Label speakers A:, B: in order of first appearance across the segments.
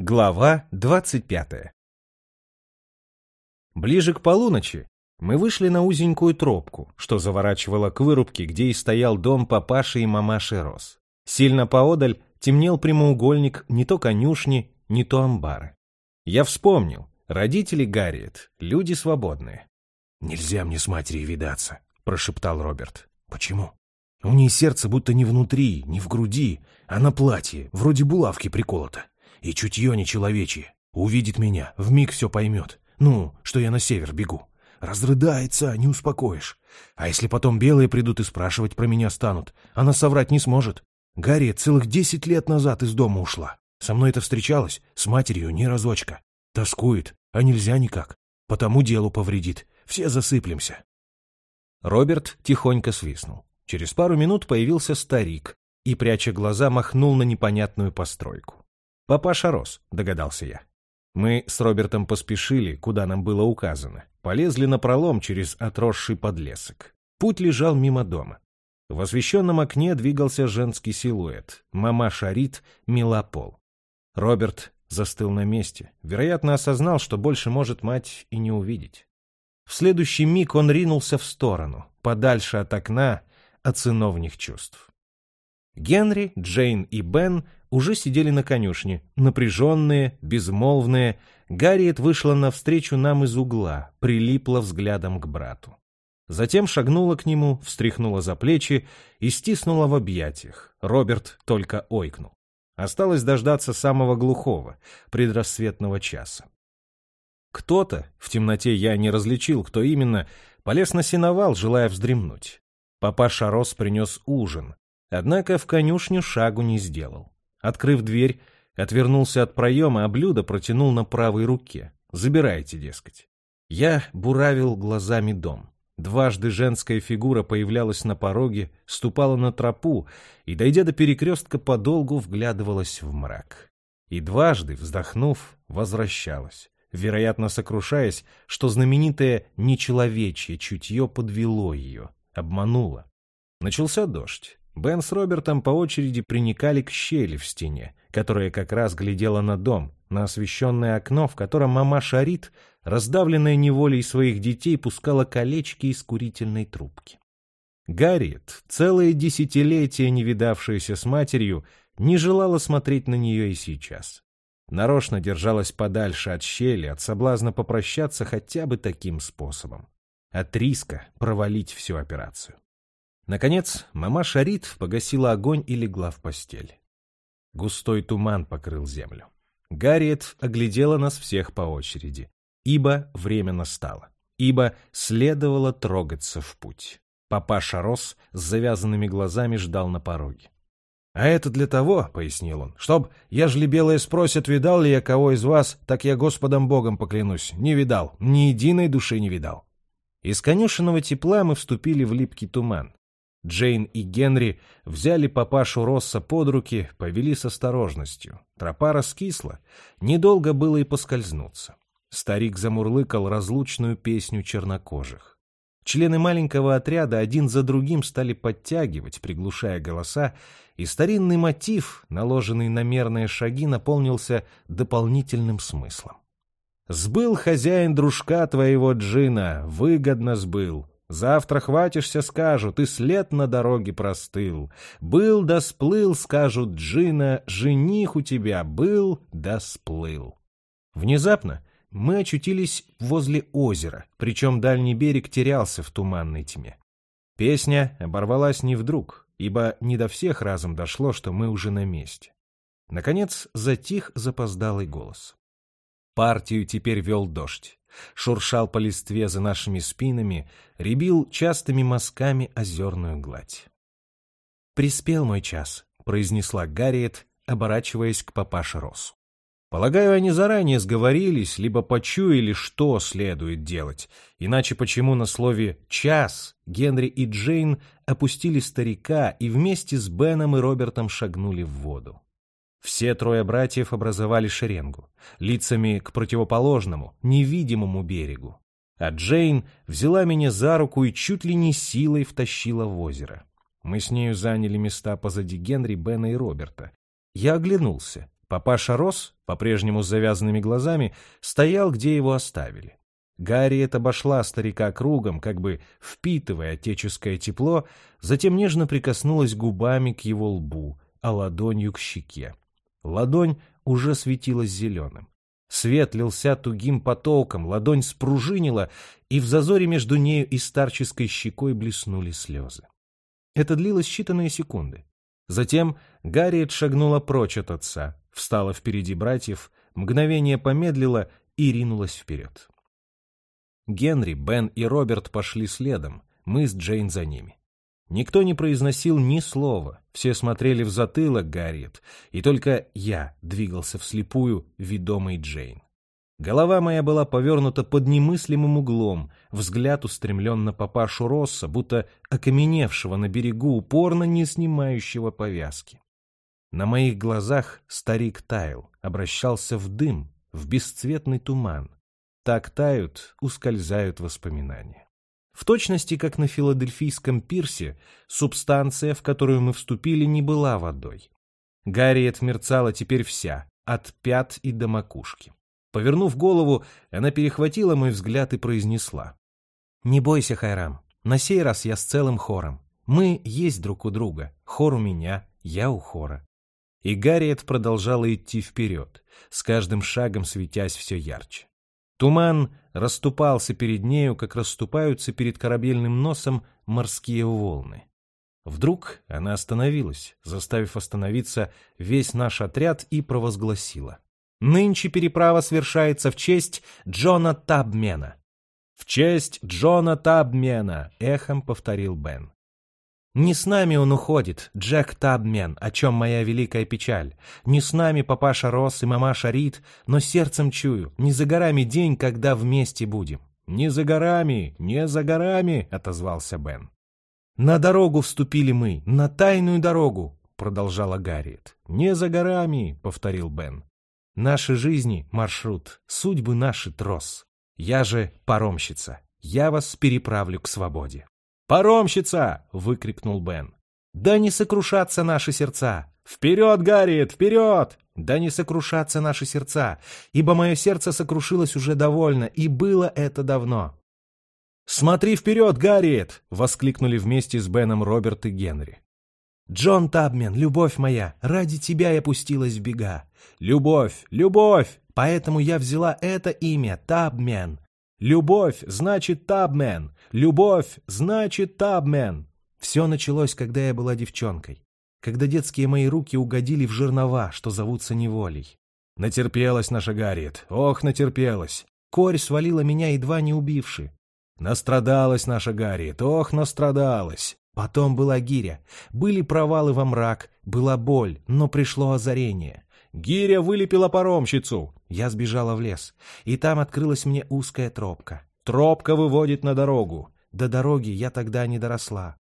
A: Глава 25 Ближе к полуночи мы вышли на узенькую тропку, что заворачивала к вырубке, где и стоял дом папаши и мамаши Рос. Сильно поодаль темнел прямоугольник не то конюшни, не то амбара. Я вспомнил, родители Гарриет, люди свободные.
B: «Нельзя мне с матерью видаться», — прошептал Роберт. «Почему?» «У ней сердце будто не внутри, не в груди, а на платье, вроде булавки приколото. И чутье нечеловечье. Увидит меня, вмиг все поймет. Ну, что я на север бегу. Разрыдается, не успокоишь. А если потом белые придут и спрашивать про меня станут, она соврать не сможет. Гарри целых десять лет назад из дома ушла. Со мной это встречалась, с матерью ни разочка. Тоскует, а нельзя никак. Потому делу повредит. Все засыплемся.
A: Роберт тихонько свистнул. Через пару минут появился старик и, пряча глаза, махнул на непонятную постройку. «Папаша Рос», — догадался я. Мы с Робертом поспешили, куда нам было указано. Полезли на пролом через отросший подлесок. Путь лежал мимо дома. В освещенном окне двигался женский силуэт. Мама Шарит мела пол. Роберт застыл на месте. Вероятно, осознал, что больше может мать и не увидеть. В следующий миг он ринулся в сторону, подальше от окна, от сыновних чувств. Генри, Джейн и Бен уже сидели на конюшне, напряженные, безмолвные. Гарриет вышла навстречу нам из угла, прилипла взглядом к брату. Затем шагнула к нему, встряхнула за плечи и стиснула в объятиях. Роберт только ойкнул. Осталось дождаться самого глухого, предрассветного часа. Кто-то, в темноте я не различил, кто именно, полез на сеновал, желая вздремнуть. Папаша Рос принес ужин, Однако в конюшню шагу не сделал. Открыв дверь, отвернулся от проема, а блюдо протянул на правой руке. «Забирайте, дескать». Я буравил глазами дом. Дважды женская фигура появлялась на пороге, ступала на тропу и, дойдя до перекрестка, подолгу вглядывалась в мрак. И дважды, вздохнув, возвращалась, вероятно, сокрушаясь, что знаменитое нечеловечье чутье подвело ее, обмануло. Начался дождь. Бен с Робертом по очереди приникали к щели в стене, которая как раз глядела на дом, на освещенное окно, в котором мама Шарит, раздавленная неволей своих детей, пускала колечки из курительной трубки. Гарриет, целое десятилетие не видавшаяся с матерью, не желала смотреть на нее и сейчас. Нарочно держалась подальше от щели, от соблазна попрощаться хотя бы таким способом. От риска провалить всю операцию. Наконец, мама Шарит погасила огонь и легла в постель. Густой туман покрыл землю. Гарриет оглядела нас всех по очереди, ибо время настало, ибо следовало трогаться в путь. Папаша Рос с завязанными глазами ждал на пороге. «А это для того, — пояснил он, — чтоб, ежели белые спросят, видал ли я кого из вас, так я Господом Богом поклянусь, не видал, ни единой души не видал». Из конюшенного тепла мы вступили в липкий туман. Джейн и Генри взяли папашу Росса под руки, повели с осторожностью. Тропа раскисла, недолго было и поскользнуться. Старик замурлыкал разлучную песню чернокожих. Члены маленького отряда один за другим стали подтягивать, приглушая голоса, и старинный мотив, наложенный на мерные шаги, наполнился дополнительным смыслом. «Сбыл хозяин дружка твоего джина, выгодно сбыл, Завтра хватишься, скажут, и след на дороге простыл. Был да сплыл, скажут Джина, жених у тебя был да сплыл. Внезапно мы очутились возле озера, причем дальний берег терялся в туманной тьме. Песня оборвалась не вдруг, ибо не до всех разом дошло, что мы уже на месте. Наконец затих запоздалый голос. Партию теперь вел дождь шуршал по листве за нашими спинами, ребил частыми мазками озерную гладь. «Приспел мой час», — произнесла Гарриет, оборачиваясь к папаше Россу. Полагаю, они заранее сговорились, либо почуяли, что следует делать. Иначе почему на слове «час» Генри и Джейн опустили старика и вместе с Беном и Робертом шагнули в воду? Все трое братьев образовали шеренгу, лицами к противоположному, невидимому берегу. А Джейн взяла меня за руку и чуть ли не силой втащила в озеро. Мы с нею заняли места позади Генри, Бена и Роберта. Я оглянулся. Папаша Рос, по-прежнему с завязанными глазами, стоял, где его оставили. Гарриет обошла старика кругом, как бы впитывая отеческое тепло, затем нежно прикоснулась губами к его лбу, а ладонью к щеке. Ладонь уже светилась зеленым. Свет лился тугим потоком, ладонь спружинила, и в зазоре между нею и старческой щекой блеснули слезы. Это длилось считанные секунды. Затем Гарриет шагнула прочь от отца, встала впереди братьев, мгновение помедлила и ринулась вперед. Генри, Бен и Роберт пошли следом, мы с Джейн за ними. Никто не произносил ни слова, все смотрели в затылок Гарриет, и только я двигался вслепую, ведомый Джейн. Голова моя была повернута под немыслимым углом, взгляд устремлен на папашу Росса, будто окаменевшего на берегу, упорно не снимающего повязки. На моих глазах старик таял, обращался в дым, в бесцветный туман. Так тают, ускользают воспоминания. В точности, как на филадельфийском пирсе, субстанция, в которую мы вступили, не была водой. Гарриет мерцала теперь вся, от пят и до макушки. Повернув голову, она перехватила мой взгляд и произнесла. «Не бойся, Хайрам, на сей раз я с целым хором. Мы есть друг у друга, хор у меня, я у хора». И Гарриет продолжала идти вперед, с каждым шагом светясь все ярче. Туман расступался перед нею, как расступаются перед корабельным носом морские волны. Вдруг она остановилась, заставив остановиться весь наш отряд и провозгласила. «Нынче переправа совершается в честь Джона Табмена». «В честь Джона Табмена», — эхом повторил Бен. Не с нами он уходит, Джек Табмен, о чем моя великая печаль. Не с нами папаша Росс и мамаша Рид, но сердцем чую, не за горами день, когда вместе будем. «Не за горами, не за горами», — отозвался Бен. «На дорогу вступили мы, на тайную дорогу», — продолжала Гарриет. «Не за горами», — повторил Бен. «Наши жизни — маршрут, судьбы наши — трос. Я же паромщица, я вас переправлю к свободе». «Паромщица!» — выкрикнул Бен. «Да не сокрушатся наши сердца! Вперед, Гарриет, вперед! Да не сокрушатся наши сердца, ибо мое сердце сокрушилось уже довольно, и было это давно». «Смотри вперед, Гарриет!» — воскликнули вместе с Беном Роберт и Генри. «Джон Табмен, любовь моя, ради тебя я пустилась в бега. Любовь, любовь! Поэтому я взяла это имя, Табмен. Любовь значит Табмен. Любовь значит Табмен. Все началось, когда я была девчонкой. Когда детские мои руки угодили в жернова, что зовутся неволей. Натерпелась наша Гарриет. Ох, натерпелась. Корь свалила меня, едва не убивши. Настрадалась наша Гарриет. Ох, настрадалась. Потом была гиря. Были провалы во мрак, была боль, но пришло озарение. Гиря вылепила паромщицу. Я сбежала в лес, и там открылась мне узкая тропка. Тропка выводит на дорогу. До дороги я тогда не доросла.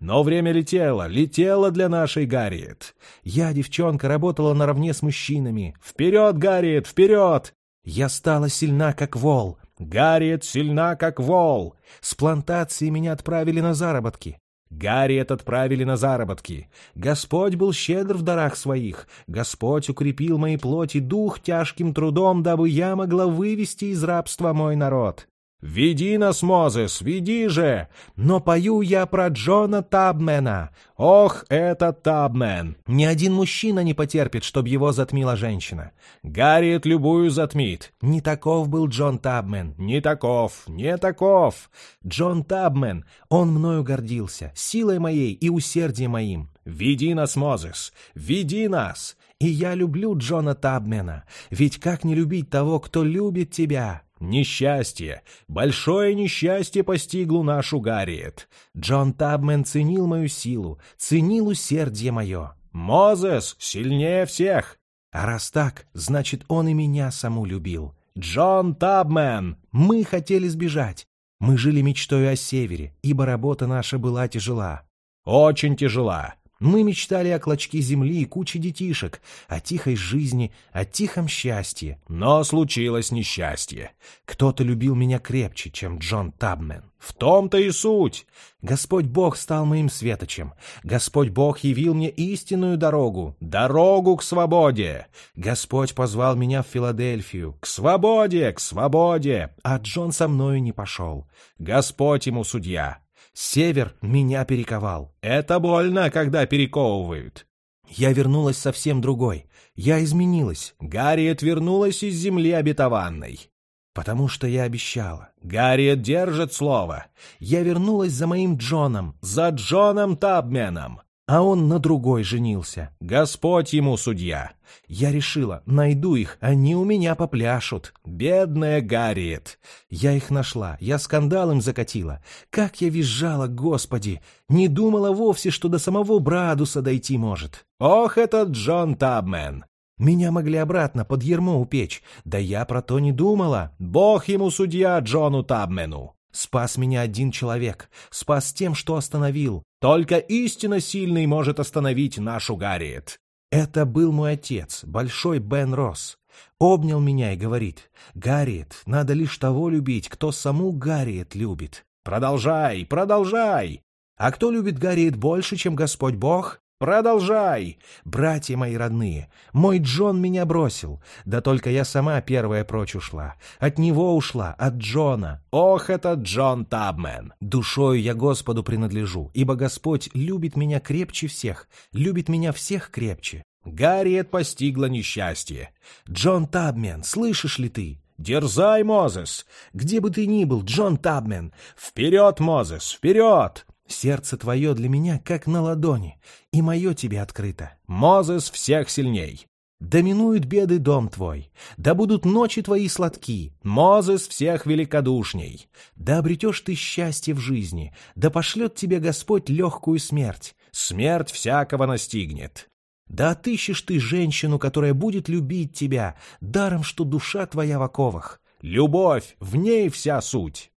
A: Но время летело, летело для нашей Гарриет. Я, девчонка, работала наравне с мужчинами. Вперед, Гарриет, вперед! Я стала сильна, как вол. Гарриет сильна, как вол. С плантации меня отправили на заработки. Гарриет отправили на заработки. Господь был щедр в дарах своих. Господь укрепил мои плоти дух тяжким трудом, дабы я могла вывести из рабства мой народ. «Веди нас, Мозес, веди же!» Но пою я про Джона Табмена. Ох, это Табмен! Ни один мужчина не потерпит, чтоб его затмила женщина. Гарриет любую затмит. Не таков был Джон Табмен. Не таков, не таков. Джон Табмен, он мною гордился, силой моей и усердием моим. Веди нас, Мозес, веди нас! И я люблю Джона Табмена, ведь как не любить того, кто любит тебя? Несчастье, большое несчастье постигло нашу Гарриет. Джон Табмен ценил мою силу, ценил усердие мое. Мозес сильнее всех. А раз так, значит, он и меня саму любил. Джон Табмен, мы хотели сбежать. Мы жили мечтой о севере, ибо работа наша была тяжела. Очень тяжела. Мы мечтали о клочке земли и куче детишек, о тихой жизни, о тихом счастье. Но случилось несчастье. Кто-то любил меня крепче, чем Джон Табмен. В том-то и суть. Господь Бог стал моим светочем. Господь Бог явил мне истинную дорогу, дорогу к свободе. Господь позвал меня в Филадельфию, к свободе, к свободе, а Джон со мною не пошел. Господь ему судья. Север меня перековал. Это больно, когда перековывают. Я вернулась совсем другой. Я изменилась. Гарриет вернулась из земли обетованной. Потому что я обещала. Гарриет держит слово. Я вернулась за моим Джоном, за Джоном Табменом а он на другой женился. Господь ему судья. Я решила, найду их, они у меня попляшут. Бедная Гарриет. Я их нашла, я скандал им закатила. Как я визжала, господи! Не думала вовсе, что до самого Брадуса дойти может. Ох, этот Джон Табмен! Меня могли обратно под ермо упечь. Да я про то не думала. Бог ему судья Джону Табмену. Спас меня один человек, спас тем, что остановил. Только истинно сильный может остановить нашу Гарриет. Это был мой отец, большой Бен Росс. Обнял меня и говорит, «Гарриет, надо лишь того любить, кто саму Гарриет любит. Продолжай, продолжай! А кто любит Гарриет больше, чем Господь Бог? Продолжай! Братья мои родные, мой Джон меня бросил, да только я сама первая прочь ушла. От него ушла, от Джона. Ох, это Джон Табмен! Душою я Господу принадлежу, ибо Господь любит меня крепче всех, любит меня всех крепче. Гарриет постигла несчастье. Джон Табмен, слышишь ли ты? Дерзай, Мозес! Где бы ты ни был, Джон Табмен! Вперед, Мозес, вперед! Сердце твое для меня как на ладони, и мое тебе открыто. Мозес всех сильней. Да минуют беды дом твой, да будут ночи твои сладки, Мозес всех великодушней. Да обретешь ты счастье в жизни, да пошлет тебе Господь легкую смерть, смерть всякого настигнет. Да отыщешь ты женщину, которая будет любить тебя, даром, что душа твоя в оковах. Любовь, в ней вся суть.